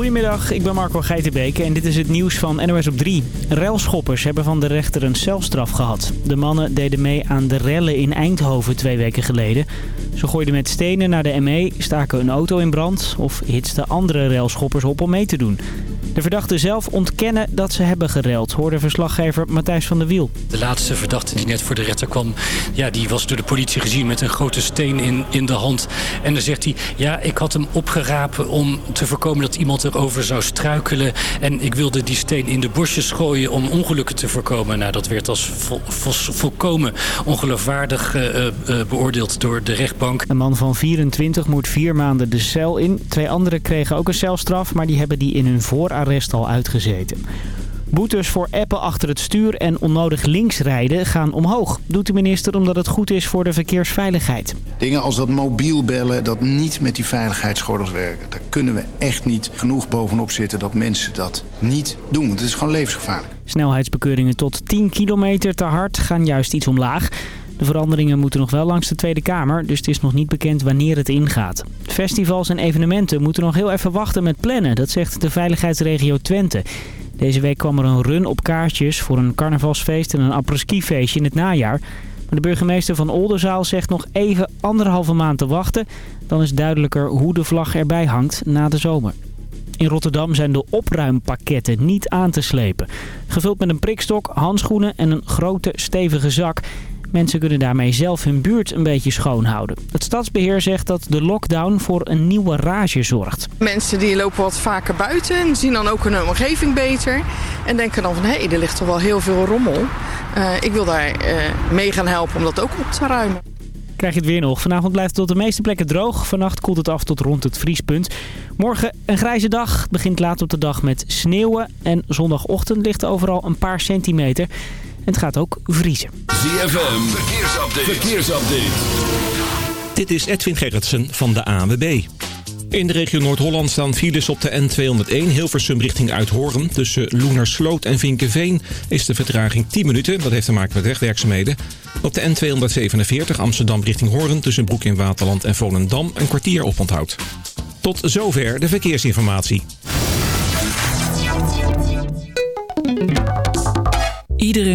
Goedemiddag, ik ben Marco Geitenbeke en dit is het nieuws van NOS op 3. Relschoppers hebben van de rechter een celstraf gehad. De mannen deden mee aan de rellen in Eindhoven twee weken geleden. Ze gooiden met stenen naar de ME, staken een auto in brand of hitsten andere relschoppers op om mee te doen. De verdachten zelf ontkennen dat ze hebben gereld, hoorde verslaggever Matthijs van der Wiel. De laatste verdachte die net voor de rechter kwam, ja, die was door de politie gezien met een grote steen in, in de hand. En dan zegt hij, ja, ik had hem opgerapen om te voorkomen dat iemand erover zou struikelen. En ik wilde die steen in de bosjes gooien om ongelukken te voorkomen. Nou, dat werd als vol, vol, volkomen ongeloofwaardig uh, uh, beoordeeld door de rechtbank. Een man van 24 moet vier maanden de cel in. Twee anderen kregen ook een celstraf, maar die hebben die in hun voorarrest al uitgezeten. Boetes voor appen achter het stuur en onnodig links rijden gaan omhoog. Doet de minister omdat het goed is voor de verkeersveiligheid. Dingen als dat mobiel bellen, dat niet met die veiligheidsgordels werken. Daar kunnen we echt niet genoeg bovenop zitten dat mensen dat niet doen. Want het is gewoon levensgevaarlijk. Snelheidsbekeuringen tot 10 kilometer te hard gaan juist iets omlaag. De veranderingen moeten nog wel langs de Tweede Kamer, dus het is nog niet bekend wanneer het ingaat. Festivals en evenementen moeten nog heel even wachten met plannen, dat zegt de veiligheidsregio Twente. Deze week kwam er een run op kaartjes voor een carnavalsfeest en een apres-ski-feestje in het najaar. Maar de burgemeester van Oldenzaal zegt nog even anderhalve maand te wachten. Dan is duidelijker hoe de vlag erbij hangt na de zomer. In Rotterdam zijn de opruimpakketten niet aan te slepen. Gevuld met een prikstok, handschoenen en een grote stevige zak. Mensen kunnen daarmee zelf hun buurt een beetje schoonhouden. Het stadsbeheer zegt dat de lockdown voor een nieuwe rage zorgt. Mensen die lopen wat vaker buiten en zien dan ook hun omgeving beter. En denken dan van, hé, hey, er ligt toch wel heel veel rommel. Uh, ik wil daar uh, mee gaan helpen om dat ook op te ruimen. Krijg je het weer nog. Vanavond blijft het op de meeste plekken droog. Vannacht koelt het af tot rond het vriespunt. Morgen een grijze dag. Begint laat op de dag met sneeuwen. En zondagochtend ligt overal een paar centimeter. En het gaat ook vriezen. ZFM, verkeersupdate. verkeersupdate. Dit is Edwin Gerritsen van de ANWB. In de regio Noord-Holland staan files op de N201 Hilversum richting Uithoren. Tussen Loenersloot en Vinkenveen is de vertraging 10 minuten. Dat heeft te maken met wegwerkzaamheden. Op de N247 Amsterdam richting Hoorn tussen Broek in Waterland en Volendam een kwartier oponthoud. Tot zover de verkeersinformatie.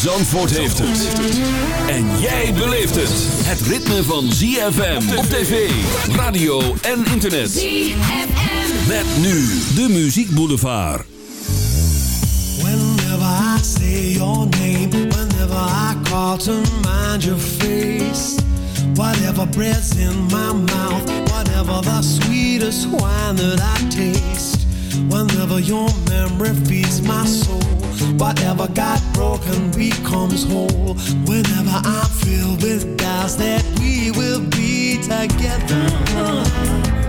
Zandvoort heeft het. En jij beleeft het. Het ritme van ZFM op tv, radio en internet. ZFM. Met nu de Muziek Boulevard. Whenever I say your name, whenever I call to mind your face. Whatever breath's in my mouth, whatever the sweetest wine that I taste. Whenever your memory feeds my soul. Whatever got broken becomes whole. Whenever I'm filled with doubts that we will be together.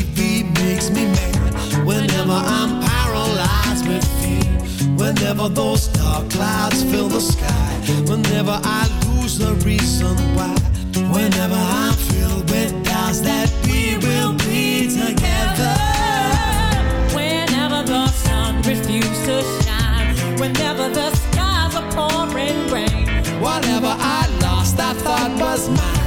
TV makes me mad. Whenever I'm paralyzed with fear, whenever those dark clouds fill the sky, whenever I lose the reason why, whenever I'm filled with doubts that we will be together. Whenever the sun refuses to shine, whenever the skies are pouring rain, whatever I lost, I thought was mine.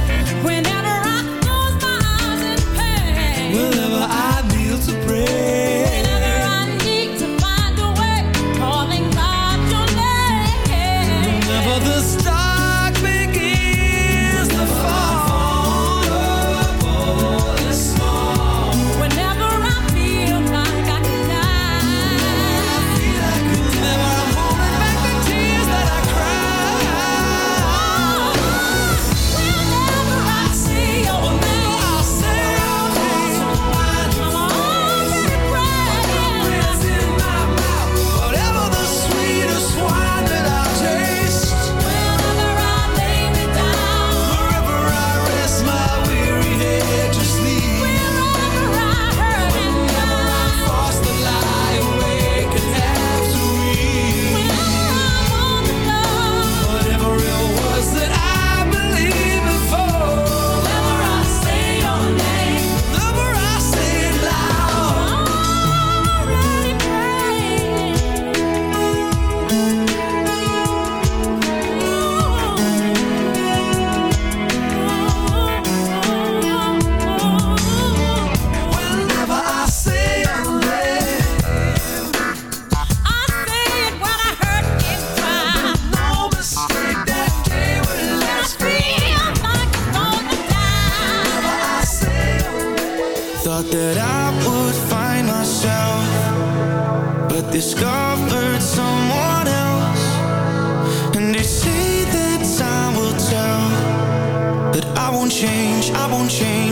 that I would find myself But discovered someone else. And they say that time will tell But I won't change, I won't change.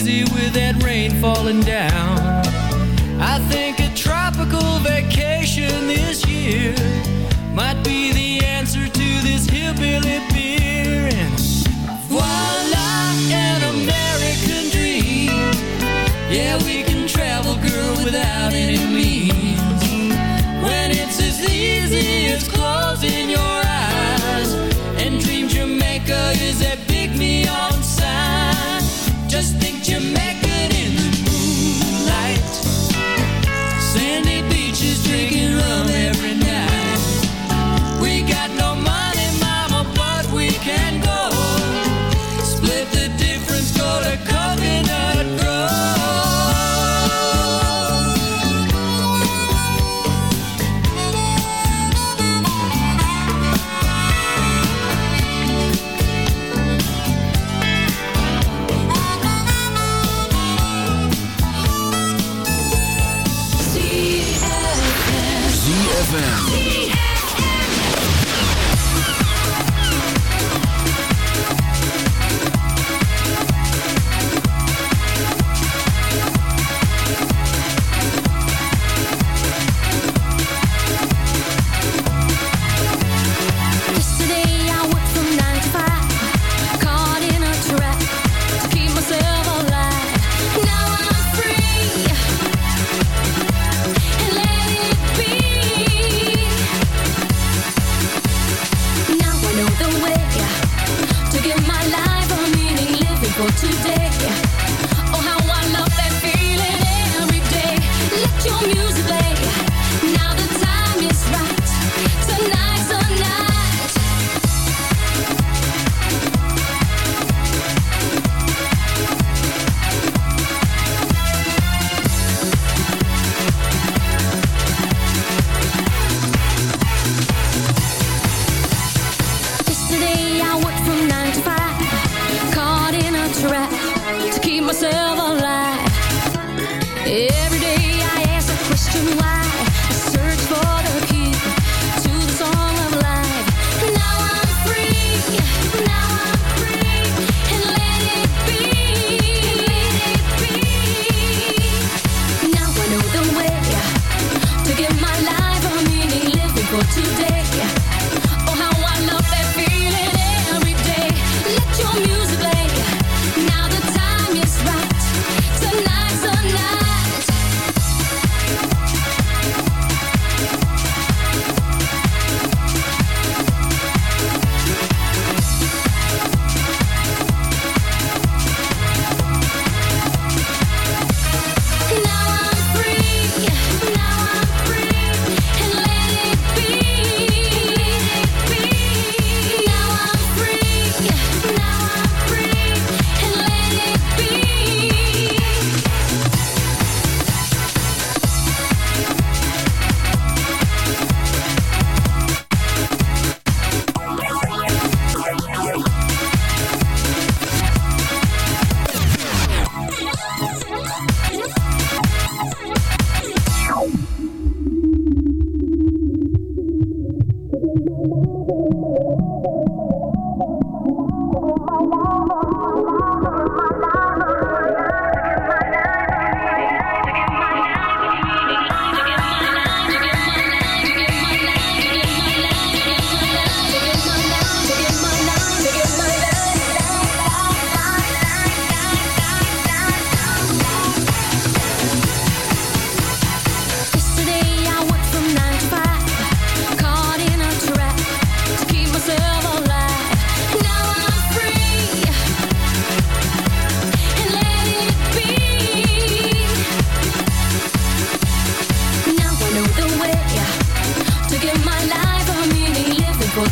Easy with that rain falling down.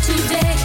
today.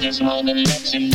There's more than love in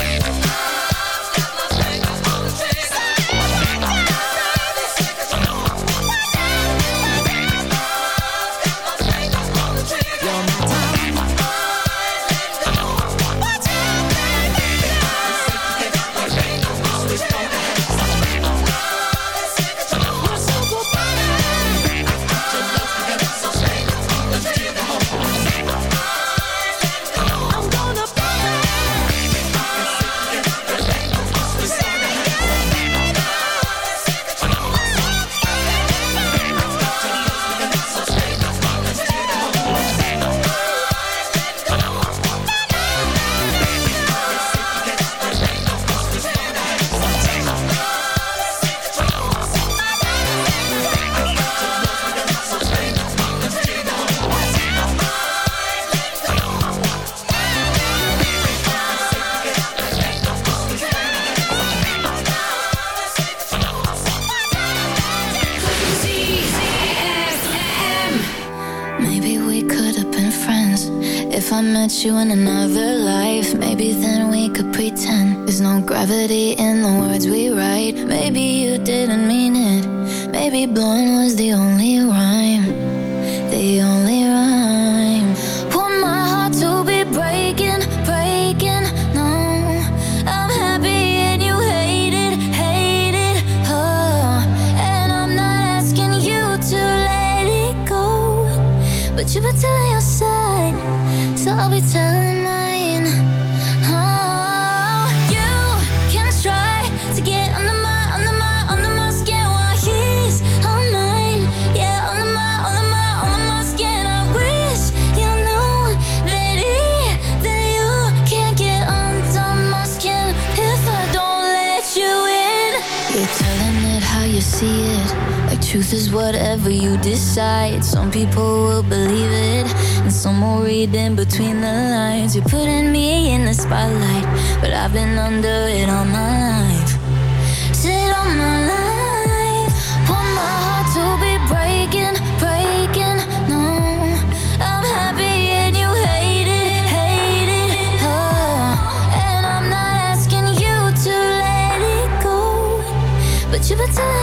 truth is whatever you decide. Some people will believe it, and some will read in between the lines. You're putting me in the spotlight, but I've been under it all my life. Sit on my life, want my heart to be breaking, breaking. No, I'm happy and you hate it, hate it. Oh, and I'm not asking you to let it go, but you pretend.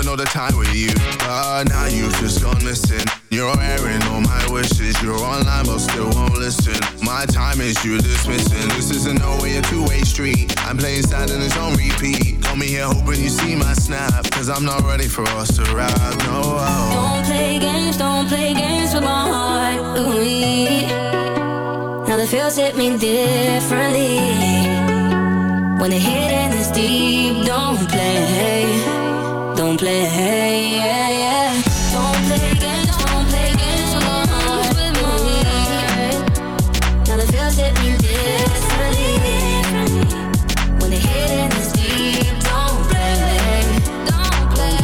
spend all the time with you. But now you've just gone missing You're airing all my wishes. You're online but still won't listen. My time is you dismissing This isn't no way a two-way street. I'm playing sad and it's on repeat. Call me here hoping you see my snap. Cause I'm not ready for us to ride, no. Don't play games, don't play games with my heart, ooh Now the feels hit me differently. When the hidden is deep, don't play play. Yeah, yeah. Don't play games, don't play games with me. Now the feels hit me differently. When the hidden is deep, don't play, don't play.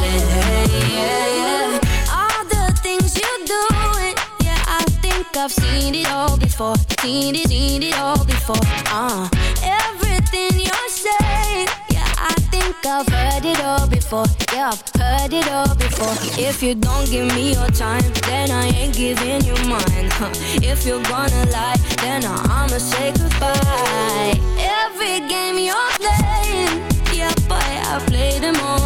Yeah, yeah. All the things you're doing, yeah, I think I've seen it all before. Seen it, seen it all before. Uh. I've heard it all before. Yeah, I've heard it all before. If you don't give me your time, then I ain't giving you mine. Huh. If you're gonna lie, then I'ma say goodbye. Every game you're playing, yeah, boy, I played them all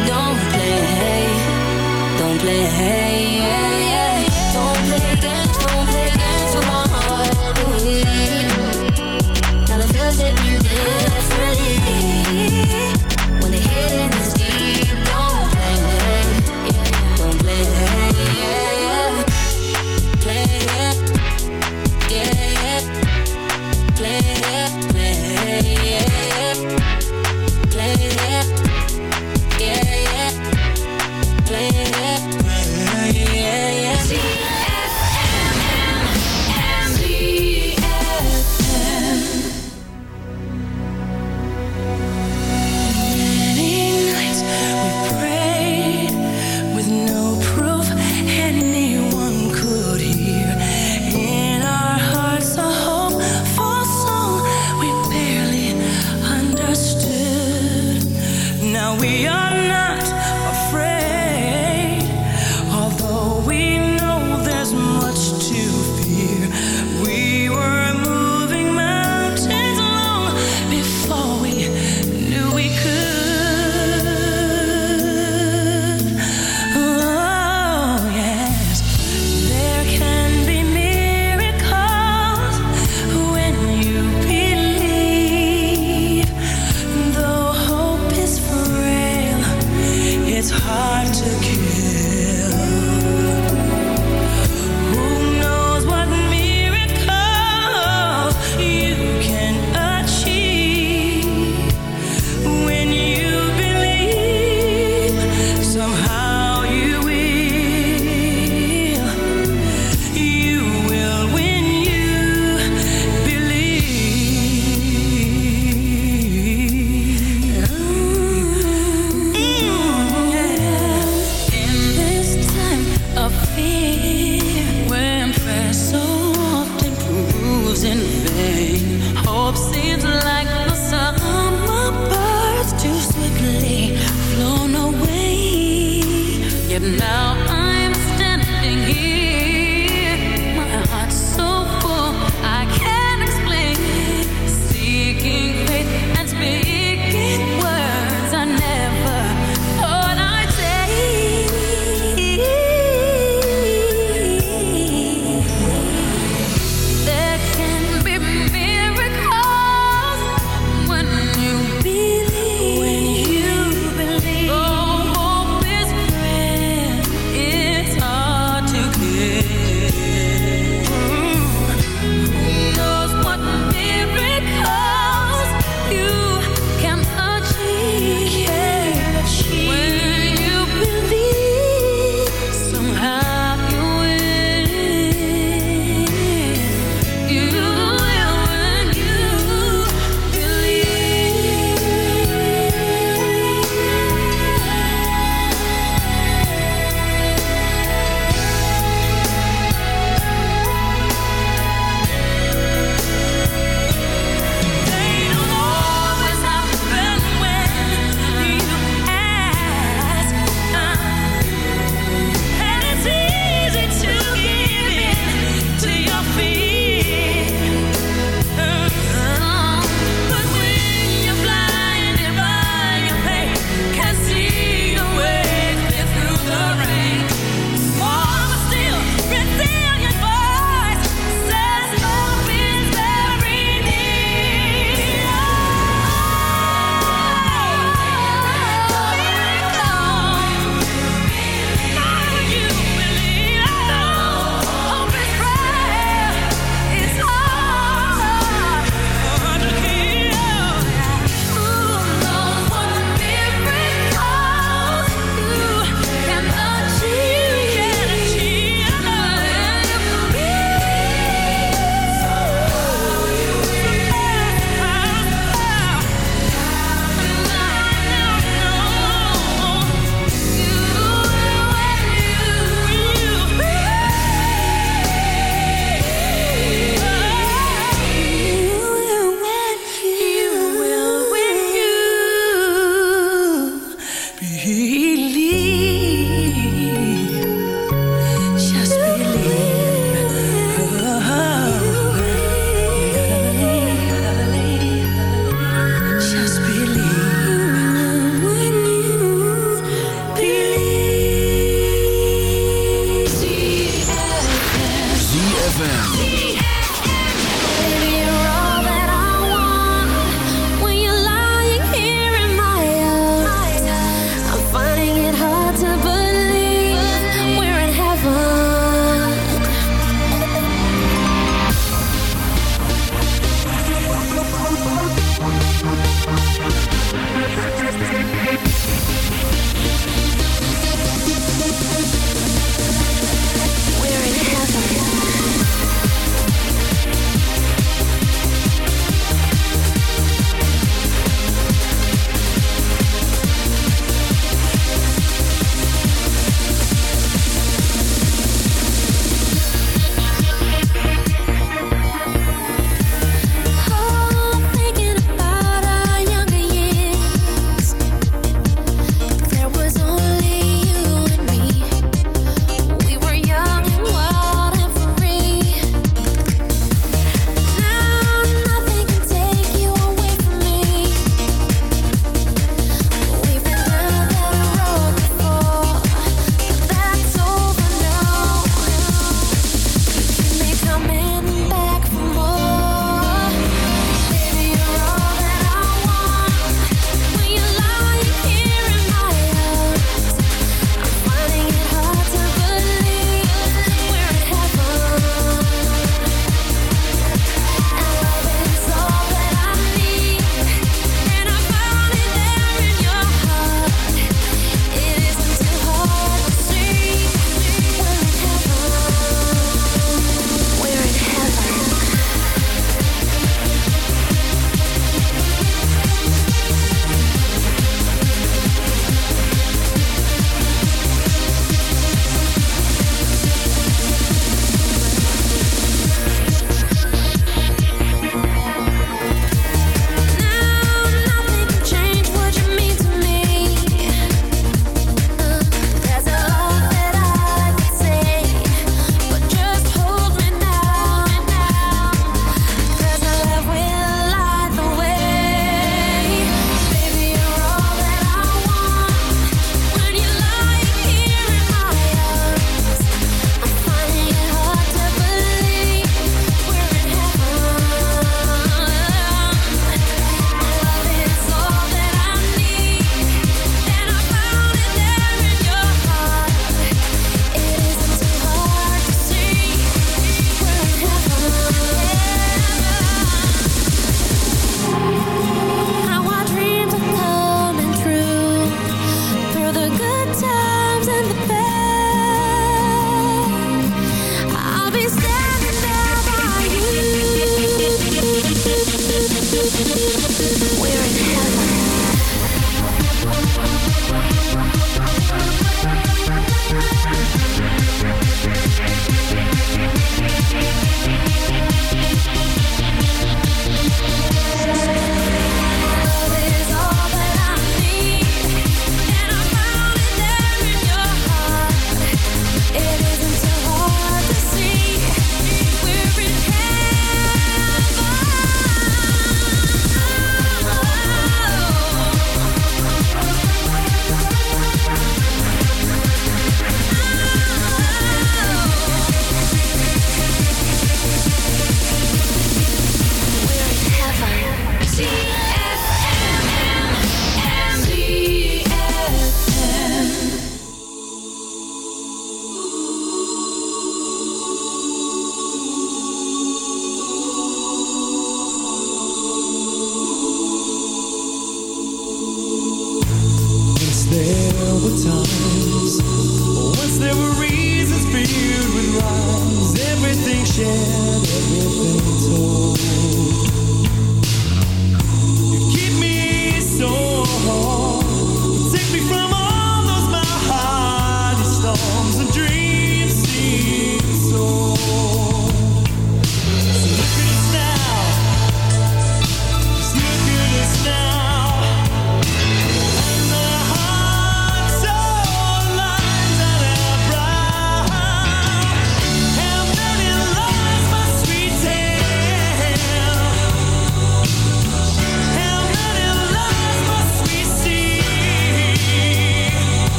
Hey, hey.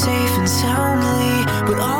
safe and soundly, but all